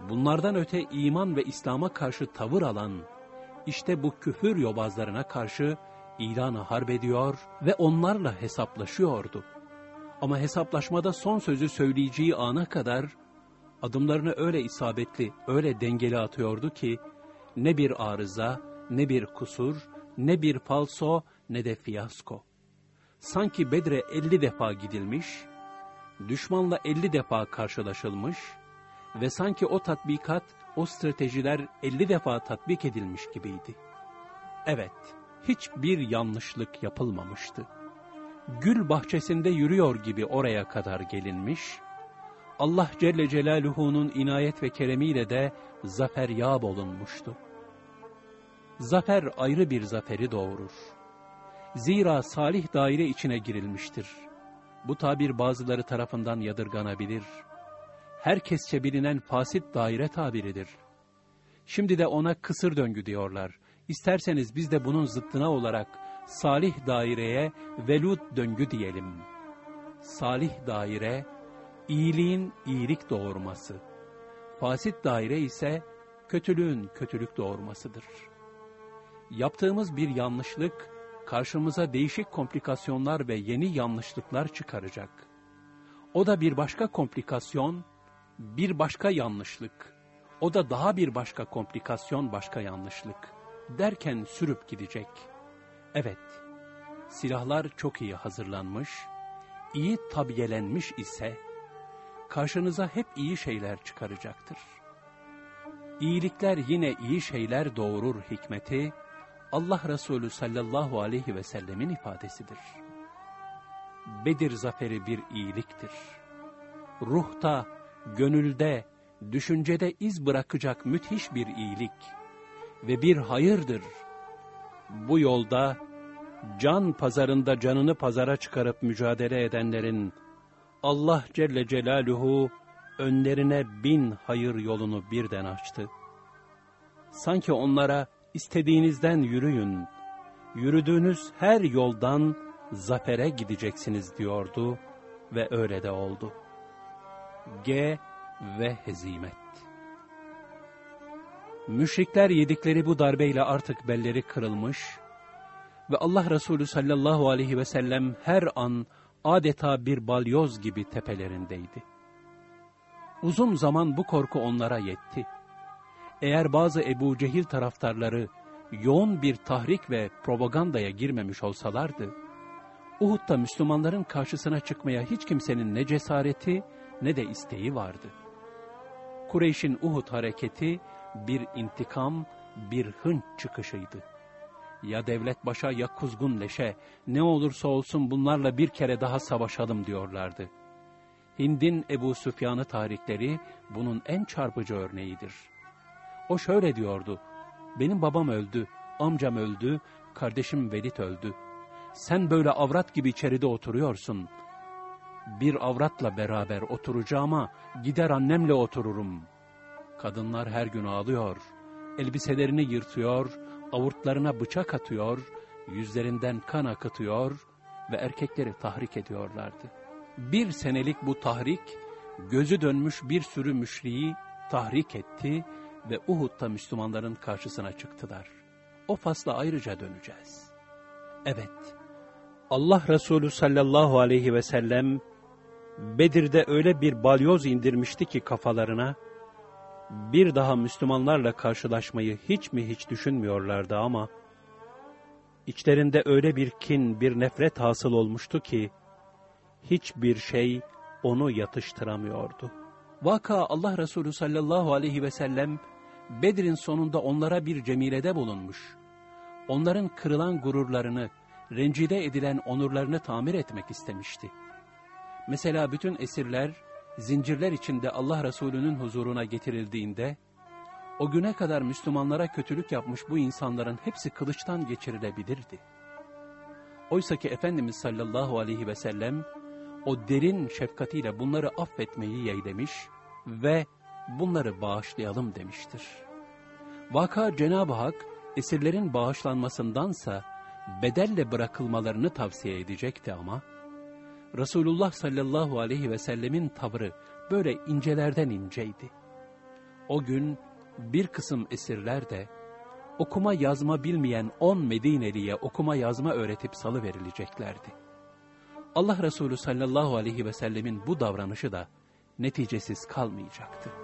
bunlardan öte iman ve İslam'a karşı tavır alan, işte bu küfür yobazlarına karşı ilanı harp ediyor ve onlarla hesaplaşıyordu. Ama hesaplaşmada son sözü söyleyeceği ana kadar Adımlarını öyle isabetli, öyle dengeli atıyordu ki, ne bir arıza, ne bir kusur, ne bir falso, ne de fiyasko. Sanki Bedre elli defa gidilmiş, düşmanla elli defa karşılaşılmış ve sanki o tatbikat, o stratejiler elli defa tatbik edilmiş gibiydi. Evet, hiçbir yanlışlık yapılmamıştı. Gül bahçesinde yürüyor gibi oraya kadar gelinmiş, Allah Celle Celaluhu'nun inayet ve keremiyle de zafer yağ olunmuştu. Zafer ayrı bir zaferi doğurur. Zira salih daire içine girilmiştir. Bu tabir bazıları tarafından yadırganabilir. Herkesçe bilinen fasit daire tabiridir. Şimdi de ona kısır döngü diyorlar. İsterseniz biz de bunun zıttına olarak salih daireye velud döngü diyelim. Salih daire, iyiliğin iyilik doğurması. Fasit daire ise kötülüğün kötülük doğurmasıdır. Yaptığımız bir yanlışlık, karşımıza değişik komplikasyonlar ve yeni yanlışlıklar çıkaracak. O da bir başka komplikasyon, bir başka yanlışlık. O da daha bir başka komplikasyon, başka yanlışlık. Derken sürüp gidecek. Evet, silahlar çok iyi hazırlanmış, iyi tabiyelenmiş ise, karşınıza hep iyi şeyler çıkaracaktır. İyilikler yine iyi şeyler doğurur hikmeti, Allah Resulü sallallahu aleyhi ve sellemin ifadesidir. Bedir zaferi bir iyiliktir. Ruhta, gönülde, düşüncede iz bırakacak müthiş bir iyilik ve bir hayırdır. Bu yolda can pazarında canını pazara çıkarıp mücadele edenlerin Allah Celle Celaluhu önlerine bin hayır yolunu birden açtı. Sanki onlara istediğinizden yürüyün, yürüdüğünüz her yoldan zafere gideceksiniz diyordu ve öyle de oldu. G ve hezimet. Müşrikler yedikleri bu darbeyle artık belleri kırılmış ve Allah Resulü sallallahu aleyhi ve sellem her an adeta bir balyoz gibi tepelerindeydi. Uzun zaman bu korku onlara yetti. Eğer bazı Ebu Cehil taraftarları yoğun bir tahrik ve propagandaya girmemiş olsalardı, Uhud'da Müslümanların karşısına çıkmaya hiç kimsenin ne cesareti ne de isteği vardı. Kureyş'in Uhud hareketi bir intikam, bir hınç çıkışıydı. Ya devlet başa ya kuzgun leşe, ne olursa olsun bunlarla bir kere daha savaşalım diyorlardı. Hind'in Ebu Süfyan'ı tarihleri bunun en çarpıcı örneğidir. O şöyle diyordu, benim babam öldü, amcam öldü, kardeşim Velid öldü. Sen böyle avrat gibi içeride oturuyorsun. Bir avratla beraber oturacağıma gider annemle otururum. Kadınlar her gün ağlıyor, elbiselerini yırtıyor, avurtlarına bıçak atıyor, yüzlerinden kan akıtıyor ve erkekleri tahrik ediyorlardı. Bir senelik bu tahrik, gözü dönmüş bir sürü müşriyi tahrik etti ve Uhud'da Müslümanların karşısına çıktılar. O fasla ayrıca döneceğiz. Evet, Allah Resulü sallallahu aleyhi ve sellem, Bedir'de öyle bir balyoz indirmişti ki kafalarına, bir daha Müslümanlarla karşılaşmayı hiç mi hiç düşünmüyorlardı ama, içlerinde öyle bir kin, bir nefret hasıl olmuştu ki, hiçbir şey onu yatıştıramıyordu. Vaka Allah Resulü sallallahu aleyhi ve sellem, Bedir'in sonunda onlara bir cemilede bulunmuş. Onların kırılan gururlarını, rencide edilen onurlarını tamir etmek istemişti. Mesela bütün esirler, zincirler içinde Allah Resulü'nün huzuruna getirildiğinde, o güne kadar Müslümanlara kötülük yapmış bu insanların hepsi kılıçtan geçirilebilirdi. Oysa ki Efendimiz sallallahu aleyhi ve sellem, o derin şefkatiyle bunları affetmeyi yeğlemiş ve bunları bağışlayalım demiştir. Vaka Cenab-ı Hak, esirlerin bağışlanmasındansa bedelle bırakılmalarını tavsiye edecekti ama, Resulullah sallallahu aleyhi ve sellemin tavrı böyle incelerden inceydi. O gün bir kısım esirler de okuma yazma bilmeyen on Medineli'ye okuma yazma öğretip salı verileceklerdi. Allah Resulü sallallahu aleyhi ve sellemin bu davranışı da neticesiz kalmayacaktı.